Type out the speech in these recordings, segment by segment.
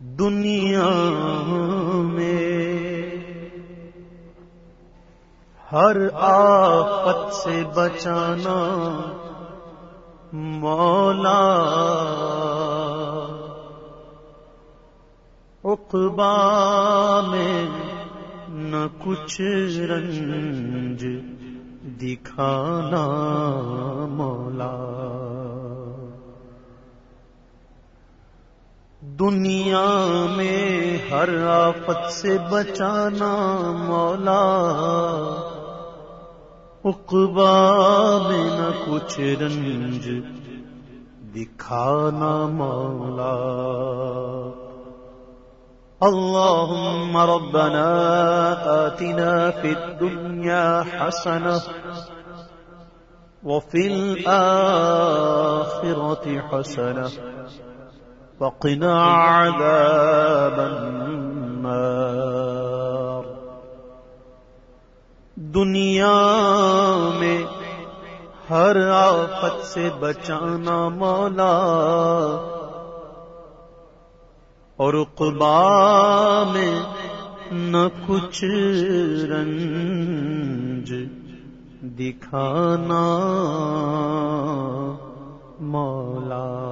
دنیا میں ہر آفت سے بچانا مولا اقبا میں نہ کچھ رنج دکھانا مولا دنیا میں ہر آفت سے بچانا مولا۔ اقبا میں نہ کچھ رنج دکھانا مولا۔ اللهم ربنا آتنا في الدنيا حسنة وفي الآخرة حسنة وقنا عذاب النار۔ دنیا میں ہر آفت سے بچانا مولا۔ اور اقبا میں نہ کچھ رنج دکھانا مولا۔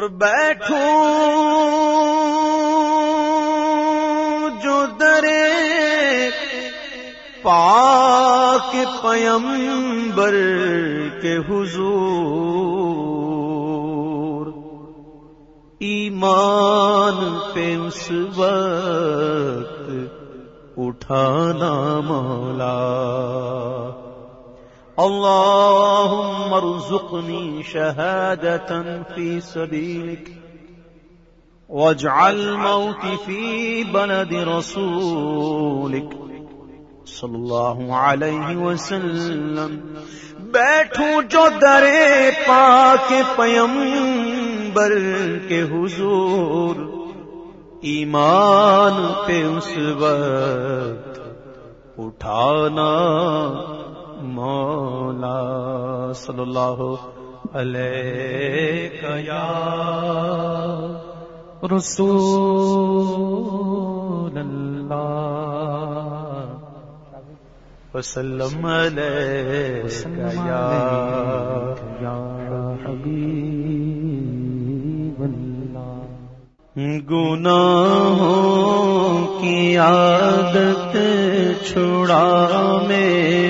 اور بیٹھو جو درے پاک پیمبر کے حضور ایمان پہ اس وقت اٹھانا مولا اللهم ارزقني شهادة في سبيلك، واجعل موتي في بلد رسولك. صلی اللہ علیہ وسلم. بیٹھوں جو درے پاک پیمبر کے حضور، ایمان پہ اس وقت اٹھانا مولا صلی اللہ علیہ یا رسول اللہ وسلم علیہ یا حبیب اللہ گناہوں کی عادت چھڑا میرے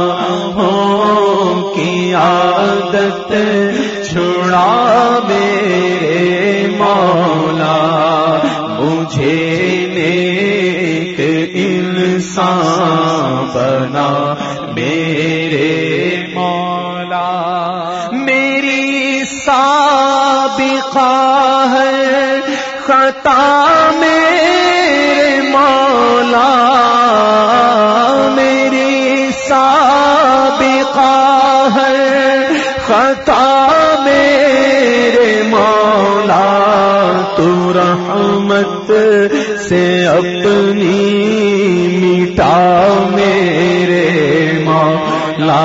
خطا میرے مولا، تو رحمت سے اپنی مٹا میرے مولا،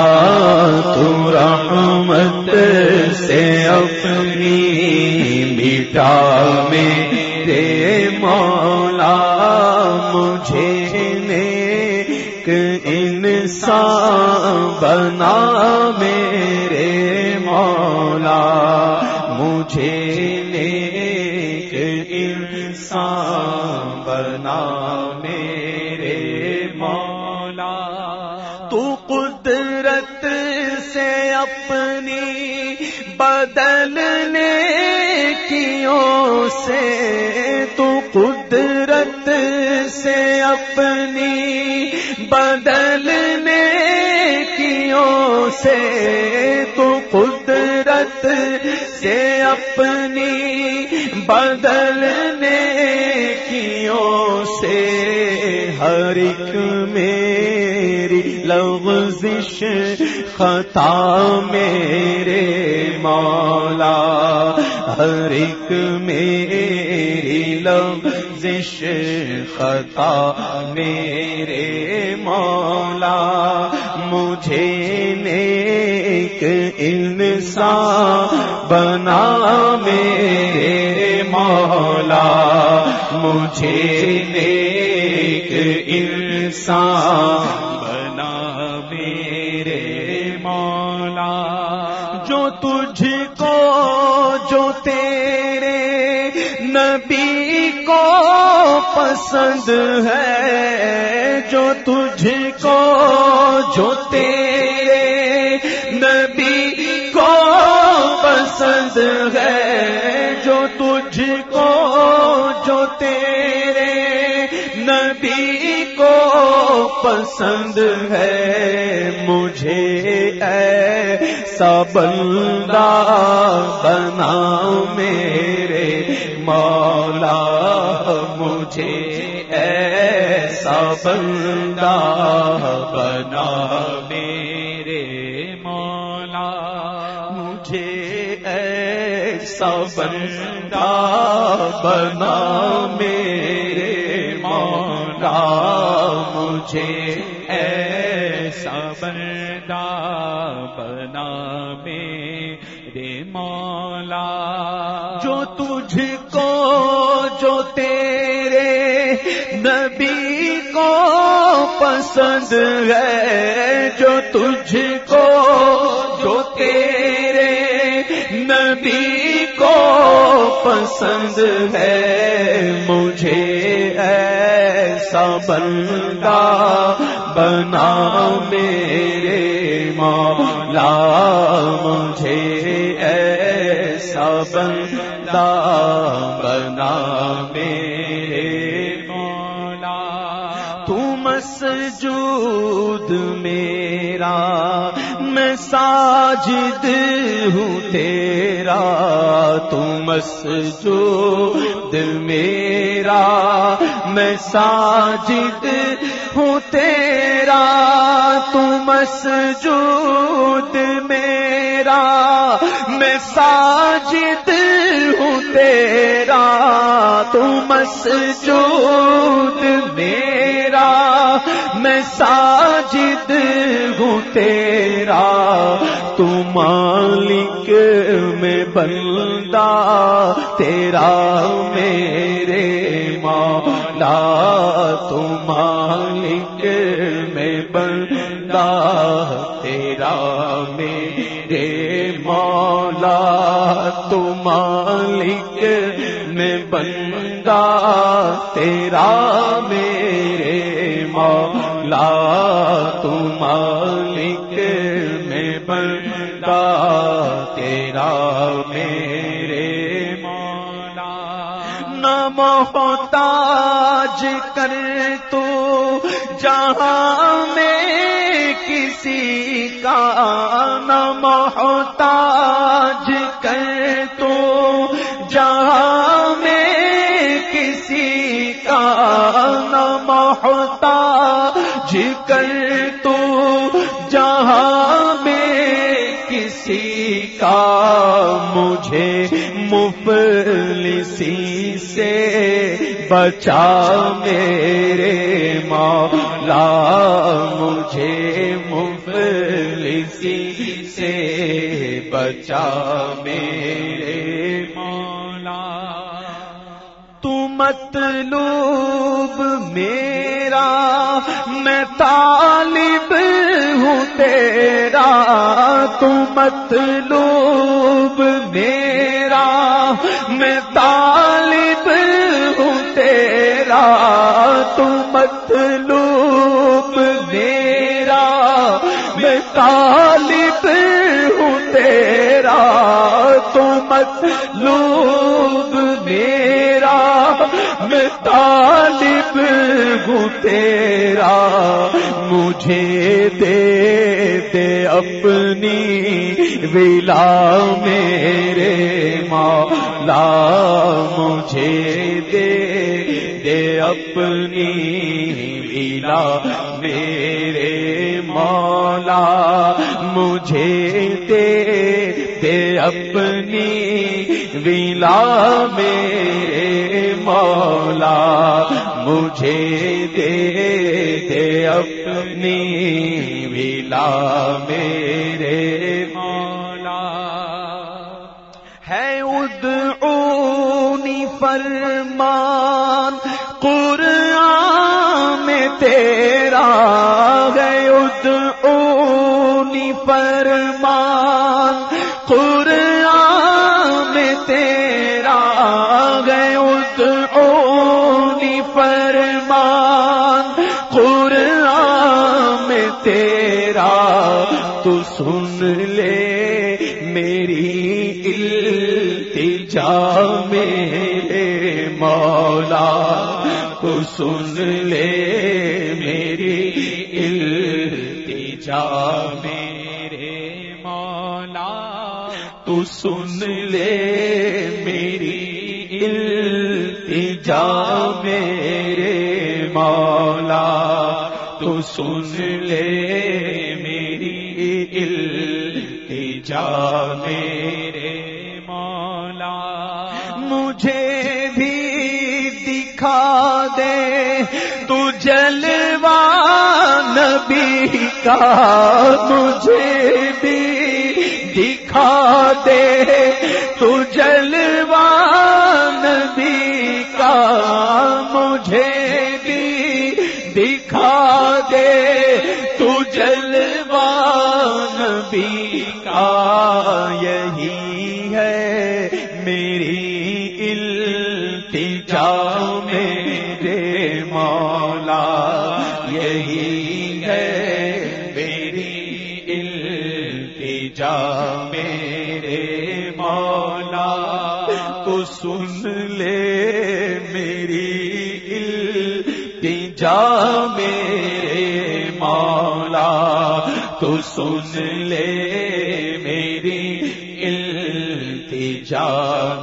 تو رحمت سے اپنی مٹا میرے مولا، مجھے نیک انسان بنا میرے نیک انسان بنا میرے مولا۔ تو قدرت سے اپنی بدلنے کیوں سے، تو قدرت سے اپنی بدلنے کیوں سے، تو قدرت سے اپنی بدلنے کیوں سے ہر ایک میری لغزش خطا میرے مولا، ہر ایک میری لغزش خطا میرے مولا، مجھے نیک انسان بنا میرے مولا، مجھے نیک انسان تجھ کو، جو تیرے نبی کو پسند ہے، جو تجھ کو، جو تیرے پسند ہے مجھے اے بندہ بنا میرے مولا مجھے ایسا بندہ بنا میرے مولا مجھے ایسا بندہ بنا میرے مولا مجھے ایسا بندہ بنا میرے مولا۔ جو تجھ کو، جو تیرے نبی کو پسند ہے، جو تجھ کو، جو تیرے نبی کو پسند ہے، مجھے ایسا بندہ بنا میرے مولا مجھے ایسا بندہ بنا میرے تم سجود میرا، میں ساجد ہوں تیرا۔ تم سجود میرا، میں ساجد ہوں تیرا۔ تم سجود میرا، میں ساجد ہوں تیرا تم سجود میرا، میں ساجد ہوں تیرا۔ تم مالک میں بندہ، تیرا میرے مولا۔ تم مالک میں بندہ، تیرا میرے مولا۔ تم مالک بندہ تیرا میرے مولا تم مالک میں بندہ، تیرا میرے مولا۔ نم محتاج کر تو جہاں میں کسی کا نہ محتاج بچا میرے مولا، مجھے مفلسی سے بچا میرے مولا۔ تو مطلوب میرا، میں طالب ہوں تیرا۔ تو مطلوب میرا، میں طالب تو مطلوب میرا، میں طالب ہوں تیرا۔ تو مطلوب میرا، میں طالب ہوں تیرا۔ مجھے دے دے اپنی ولا میرے مولا، مجھے دے دے اپنی ولا میرے مولا، مجھے دے دے اپنی ولا میرے مولا، مجھے دے دے اپنی ولا میرے مولا۔ ہے ادعونی فرمان میں تیرا ہے ادعونی فرمان، قرآن میں تیرا ہے ادعونی فرمان، قرآن میں تیرا، تو سن لے میری التجا میرے مولا، تو سن لے سن لے میری التجا میرے مولا تو سن لے میری التجا میرے مولا مجھے بھی دکھا دے تو جلوا نبی کا مجھے بھی دکھا دے تو جلوان نبی کا مجھے بھی دکھا دے تو جلوان نبی کا یہی ہے تو سن لے میری التجا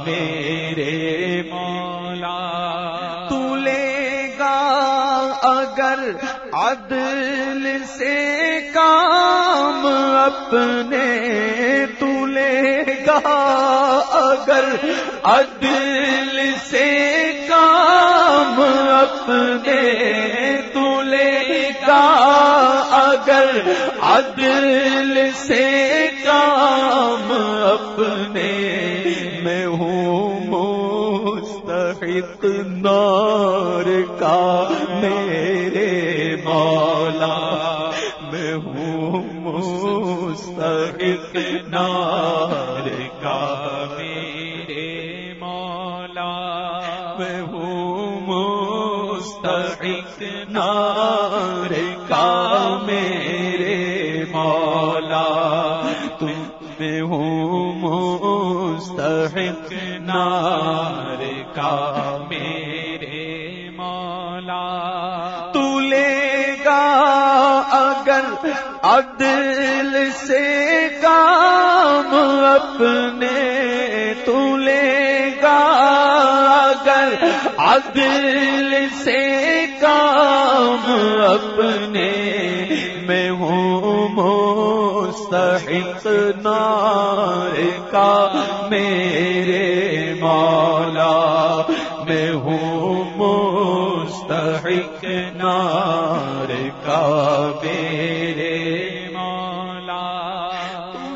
میرے مولا۔ تو لے گا اگر عدل سے کام اپنے، تو لے گا اگر عدل سے کام اپنے عدل سے کام اپنے میں ہوں مستحق نار کا میرے مولا میں ہوں مستحق نار کا میرے مولا میں ہوں مستحق نار عدل سے کام اپنے تو لے گا۔ اگر عدل سے کام اپنے میں ہوں مستحق نار کا میرے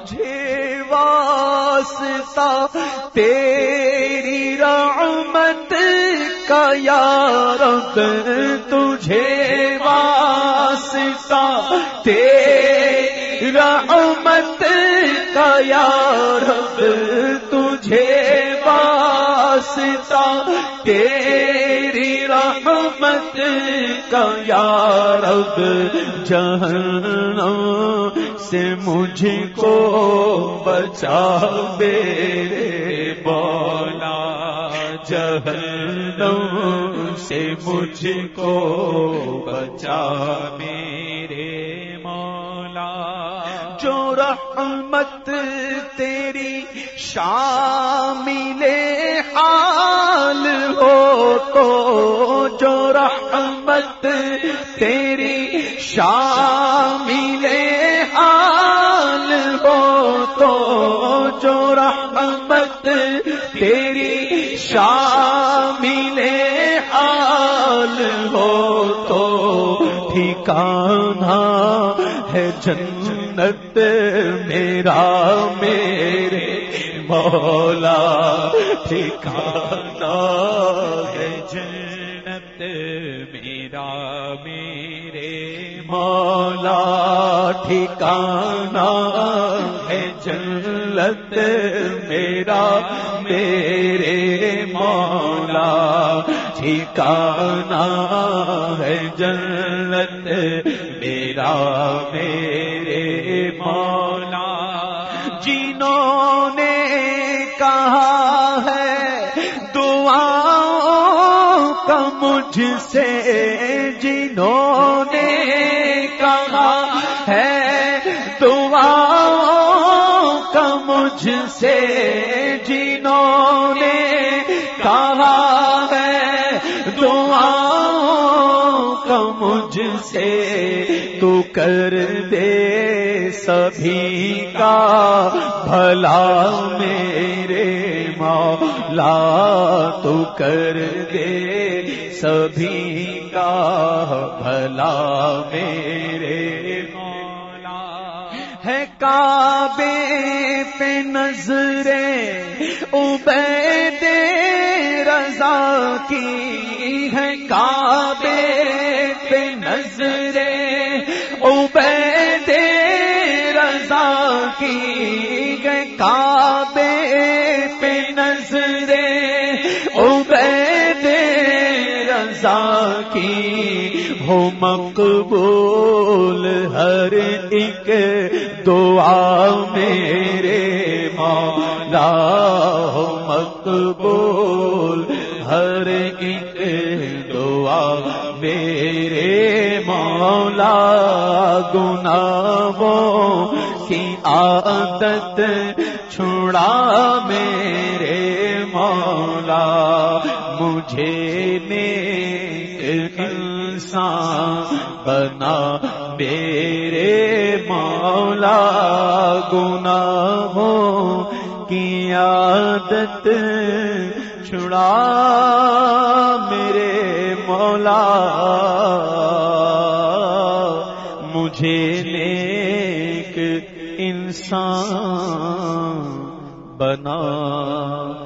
تجھے واسطہ، تیری رحمت کا یا رب، تجھے واسطہ، تیری رحمت کا یا رب، تجھے واسطہ، تیری رحمت کا یا رب، جہنم سے مجھ کو بچا میرے بولا جہنم سے مجھ کو بچا میرے مولا۔ جو رحمت تیری شامل حال ہو تو جو رحمت تیری شامل حال ہو تو جو رحمت تیری شامل حال ہو تو ٹھکانا ہے جنت میرا میرے مولا ٹھکانا ہے۔ جنت میرا میرے مولا ٹھکانا ہے۔ جنت میرا میرے مولا ٹھکانا ہے۔ جنت میرا میرے مولا۔ مجھ سے جنہوں نے کہا ہے دعاؤں کا مجھ سے جنہوں نے کہا ہے دعاؤں کا مجھ سے تو کر دے سبھی کا بھلا میرے مولا تو کر دے سبھی کا بھلا میرے مولا۔ ہے کعبے پہ نظریں عبید رضا کی۔ ہے کعبے پہ نظریں عبید رضا کی۔ کعبے پہ نظریں عبید رضا کی ہو مقبول ہر ایک دعا میرے مولا ہو مقبول ہر ایک دعا میرے مولا گناہوں کی عادت چھڑا میرے مولا، مجھے نیک انسان بنا، میرے مولا، گناہوں کی عادت چھڑا میرے مولا۔ مجھے نیک انسان بنا